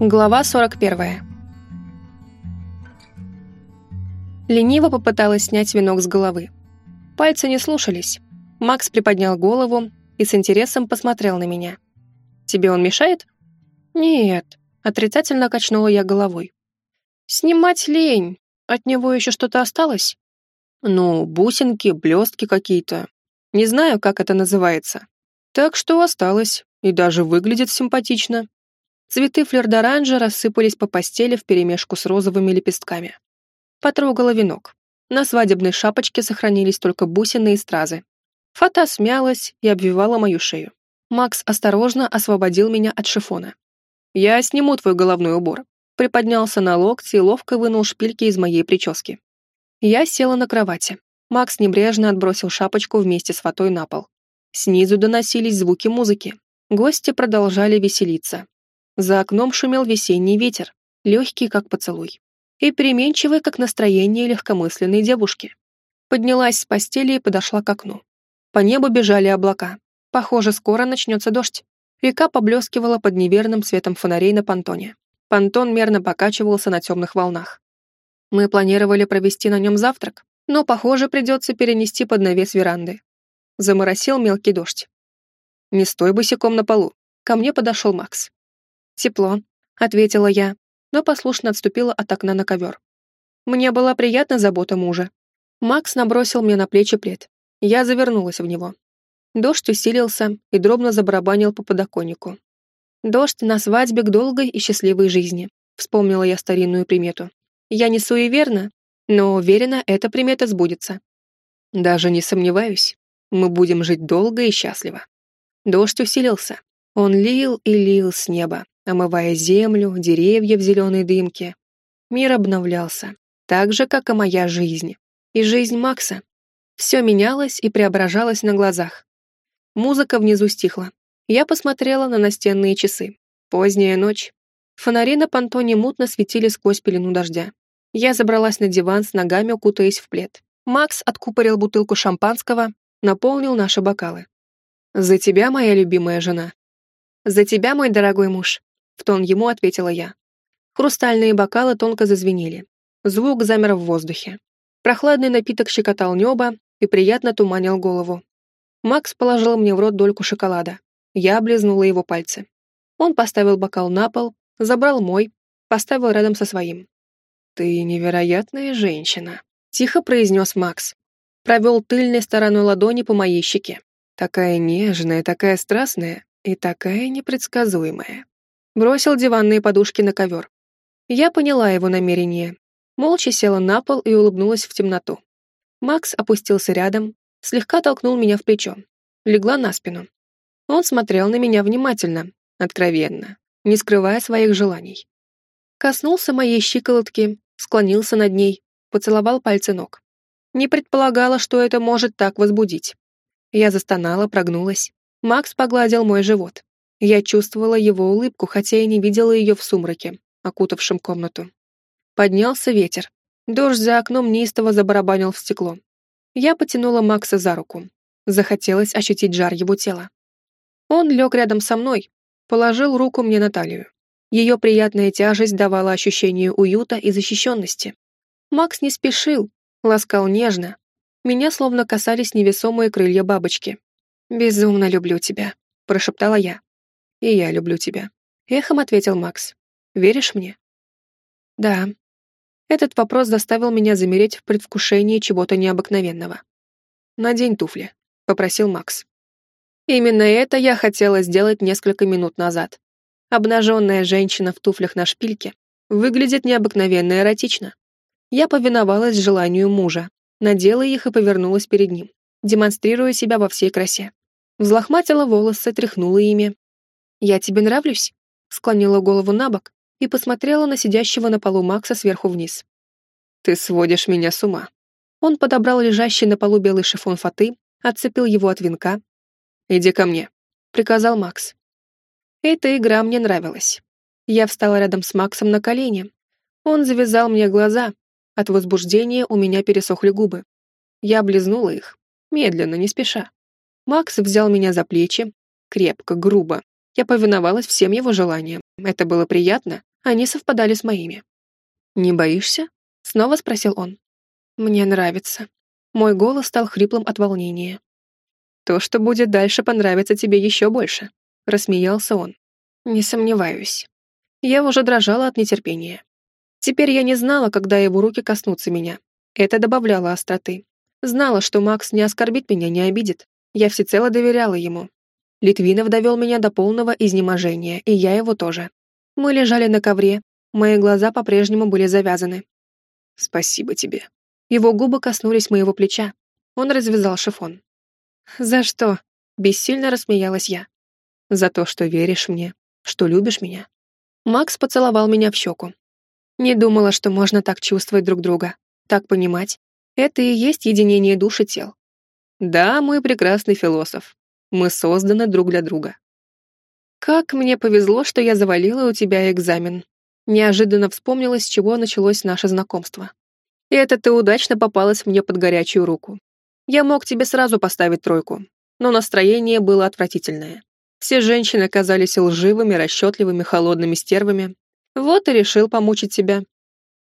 Глава 41. Лениво попыталась снять венок с головы. Пальцы не слушались. Макс приподнял голову и с интересом посмотрел на меня. «Тебе он мешает?» «Нет», — отрицательно качнула я головой. «Снимать лень. От него еще что-то осталось?» «Ну, бусинки, блестки какие-то. Не знаю, как это называется. Так что осталось, и даже выглядит симпатично». Цветы флердоранжа рассыпались по постели вперемешку с розовыми лепестками. Потрогала венок. На свадебной шапочке сохранились только бусины и стразы. Фата смялась и обвивала мою шею. Макс осторожно освободил меня от шифона. «Я сниму твой головной убор», приподнялся на локти и ловко вынул шпильки из моей прически. Я села на кровати. Макс небрежно отбросил шапочку вместе с фатой на пол. Снизу доносились звуки музыки. Гости продолжали веселиться. За окном шумел весенний ветер, легкий, как поцелуй, и переменчивый, как настроение легкомысленной девушки. Поднялась с постели и подошла к окну. По небу бежали облака. Похоже, скоро начнется дождь. Река поблескивала под неверным светом фонарей на понтоне. Понтон мерно покачивался на темных волнах. Мы планировали провести на нем завтрак, но, похоже, придется перенести под навес веранды. Заморосил мелкий дождь. «Не стой босиком на полу». Ко мне подошел Макс. «Тепло», — ответила я, но послушно отступила от окна на ковер. Мне была приятна забота мужа. Макс набросил мне на плечи плед. Я завернулась в него. Дождь усилился и дробно забарабанил по подоконнику. «Дождь на свадьбе к долгой и счастливой жизни», — вспомнила я старинную примету. «Я не суеверна, но уверена, эта примета сбудется». «Даже не сомневаюсь. Мы будем жить долго и счастливо». Дождь усилился. Он лил и лил с неба, омывая землю, деревья в зеленой дымке. Мир обновлялся, так же, как и моя жизнь. И жизнь Макса. Все менялось и преображалось на глазах. Музыка внизу стихла. Я посмотрела на настенные часы. Поздняя ночь. Фонари на понтоне мутно светили сквозь пелену дождя. Я забралась на диван с ногами, укутаясь в плед. Макс откупорил бутылку шампанского, наполнил наши бокалы. «За тебя, моя любимая жена». «За тебя, мой дорогой муж», — в тон ему ответила я. Хрустальные бокалы тонко зазвенели. Звук замер в воздухе. Прохладный напиток щекотал небо и приятно туманил голову. Макс положил мне в рот дольку шоколада. Я облизнула его пальцы. Он поставил бокал на пол, забрал мой, поставил рядом со своим. «Ты невероятная женщина», — тихо произнес Макс. Провел тыльной стороной ладони по моей щеке. Такая нежная, такая страстная и такая непредсказуемая бросил диванные подушки на ковер. Я поняла его намерение. Молча села на пол и улыбнулась в темноту. Макс опустился рядом, слегка толкнул меня в плечо. Легла на спину. Он смотрел на меня внимательно, откровенно, не скрывая своих желаний. Коснулся моей щиколотки, склонился над ней, поцеловал пальцы ног. Не предполагала, что это может так возбудить. Я застонала, прогнулась. Макс погладил мой живот. Я чувствовала его улыбку, хотя и не видела ее в сумраке, окутавшем комнату. Поднялся ветер. Дождь за окном неистово забарабанил в стекло. Я потянула Макса за руку. Захотелось ощутить жар его тела. Он лег рядом со мной, положил руку мне на талию. Ее приятная тяжесть давала ощущение уюта и защищенности. Макс не спешил, ласкал нежно. Меня словно касались невесомые крылья бабочки. «Безумно люблю тебя», — прошептала я. «И я люблю тебя», — эхом ответил Макс. «Веришь мне?» «Да». Этот вопрос заставил меня замереть в предвкушении чего-то необыкновенного. «Надень туфли», — попросил Макс. Именно это я хотела сделать несколько минут назад. Обнаженная женщина в туфлях на шпильке выглядит необыкновенно эротично. Я повиновалась желанию мужа, надела их и повернулась перед ним, демонстрируя себя во всей красе. Взлохматила волосы, тряхнула ими, «Я тебе нравлюсь?» Склонила голову на бок и посмотрела на сидящего на полу Макса сверху вниз. «Ты сводишь меня с ума». Он подобрал лежащий на полу белый шифон фаты, отцепил его от венка. «Иди ко мне», — приказал Макс. Эта игра мне нравилась. Я встала рядом с Максом на колени. Он завязал мне глаза. От возбуждения у меня пересохли губы. Я облизнула их, медленно, не спеша. Макс взял меня за плечи, крепко, грубо, Я повиновалась всем его желаниям. Это было приятно, они совпадали с моими. «Не боишься?» — снова спросил он. «Мне нравится». Мой голос стал хриплым от волнения. «То, что будет дальше, понравится тебе еще больше», — рассмеялся он. «Не сомневаюсь». Я уже дрожала от нетерпения. Теперь я не знала, когда его руки коснутся меня. Это добавляло остроты. Знала, что Макс не оскорбит меня, не обидит. Я всецело доверяла ему. Литвинов довел меня до полного изнеможения, и я его тоже. Мы лежали на ковре, мои глаза по-прежнему были завязаны. «Спасибо тебе». Его губы коснулись моего плеча. Он развязал шифон. «За что?» — бессильно рассмеялась я. «За то, что веришь мне, что любишь меня». Макс поцеловал меня в щеку. Не думала, что можно так чувствовать друг друга, так понимать. Это и есть единение душ и тел. Да, мой прекрасный философ. Мы созданы друг для друга. Как мне повезло, что я завалила у тебя экзамен. Неожиданно вспомнилось, с чего началось наше знакомство. И это ты удачно попалась мне под горячую руку. Я мог тебе сразу поставить тройку, но настроение было отвратительное. Все женщины казались лживыми, расчетливыми, холодными стервами. Вот и решил помучить тебя.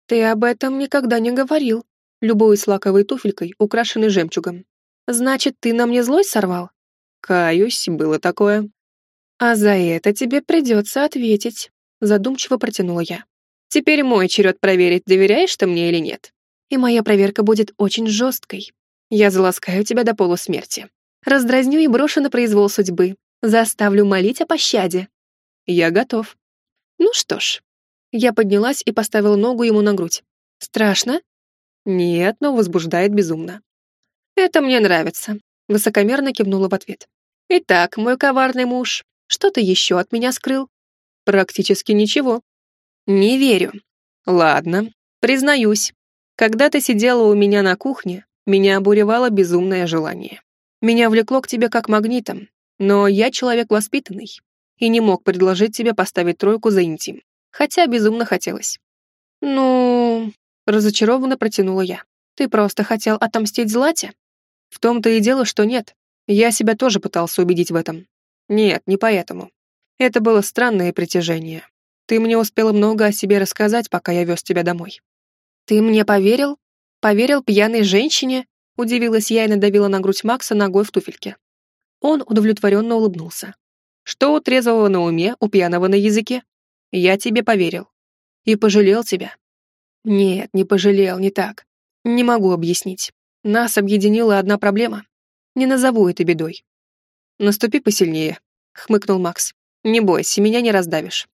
Ты об этом никогда не говорил. Любуясь лаковой туфелькой, украшенной жемчугом. Значит, ты на мне злость сорвал? Каюсь, было такое. А за это тебе придется ответить, задумчиво протянула я. Теперь мой черед проверить, доверяешь ты мне или нет. И моя проверка будет очень жесткой. Я заласкаю тебя до полусмерти. Раздразню и брошу на произвол судьбы. Заставлю молить о пощаде. Я готов. Ну что ж. Я поднялась и поставила ногу ему на грудь. Страшно? Нет, но возбуждает безумно. Это мне нравится. Высокомерно кивнула в ответ. Итак, мой коварный муж, что ты еще от меня скрыл? Практически ничего. Не верю. Ладно, признаюсь. Когда ты сидела у меня на кухне, меня обуревало безумное желание. Меня влекло к тебе как магнитом, но я человек воспитанный и не мог предложить тебе поставить тройку за интим, хотя безумно хотелось. Ну, разочарованно протянула я. Ты просто хотел отомстить Злате? В том-то и дело, что нет. Я себя тоже пытался убедить в этом. Нет, не поэтому. Это было странное притяжение. Ты мне успела много о себе рассказать, пока я вез тебя домой. Ты мне поверил? Поверил пьяной женщине? Удивилась я и надавила на грудь Макса ногой в туфельке. Он удовлетворенно улыбнулся. Что у трезвого на уме, у пьяного на языке? Я тебе поверил. И пожалел тебя. Нет, не пожалел, не так. Не могу объяснить. Нас объединила одна проблема. Не назову это бедой. Наступи посильнее, хмыкнул Макс. Не бойся, меня не раздавишь.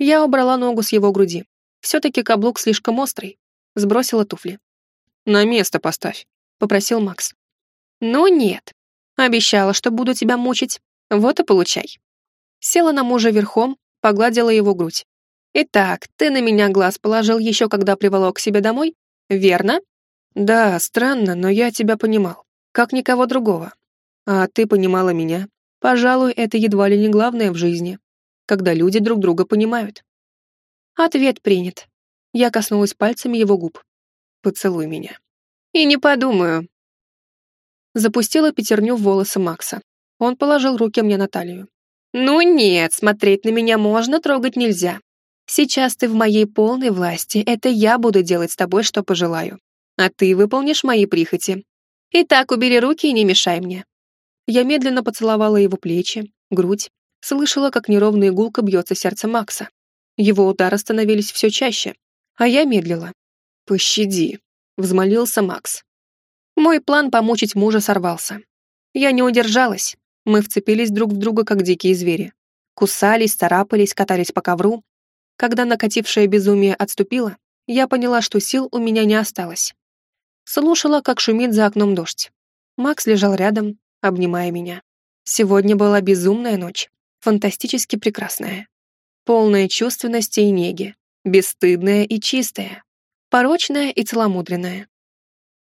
Я убрала ногу с его груди. Все-таки каблук слишком острый. Сбросила туфли. На место поставь, попросил Макс. Ну нет, Обещала, что буду тебя мучить. Вот и получай. Села на мужа верхом, погладила его грудь. Итак, ты на меня глаз положил еще когда приволок к себе домой? Верно? Да, странно, но я тебя понимал. Как никого другого. А ты понимала меня. Пожалуй, это едва ли не главное в жизни. Когда люди друг друга понимают. Ответ принят. Я коснулась пальцами его губ. Поцелуй меня. И не подумаю, запустила пятерню в волосы Макса. Он положил руки мне на талию. «Ну нет, смотреть на меня можно, трогать нельзя. Сейчас ты в моей полной власти, это я буду делать с тобой, что пожелаю. А ты выполнишь мои прихоти. Итак, убери руки и не мешай мне». Я медленно поцеловала его плечи, грудь, слышала, как неровная гулка бьется сердце Макса. Его удары становились все чаще, а я медлила. «Пощади», — взмолился Макс. Мой план помучить мужа сорвался. Я не удержалась. Мы вцепились друг в друга, как дикие звери. Кусались, царапались, катались по ковру. Когда накатившее безумие отступило, я поняла, что сил у меня не осталось. Слушала, как шумит за окном дождь. Макс лежал рядом, обнимая меня. Сегодня была безумная ночь, фантастически прекрасная. Полная чувственности и неги, бесстыдная и чистая, порочная и целомудренная.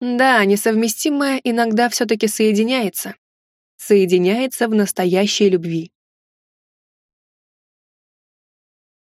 Да, несовместимое иногда все-таки соединяется. Соединяется в настоящей любви.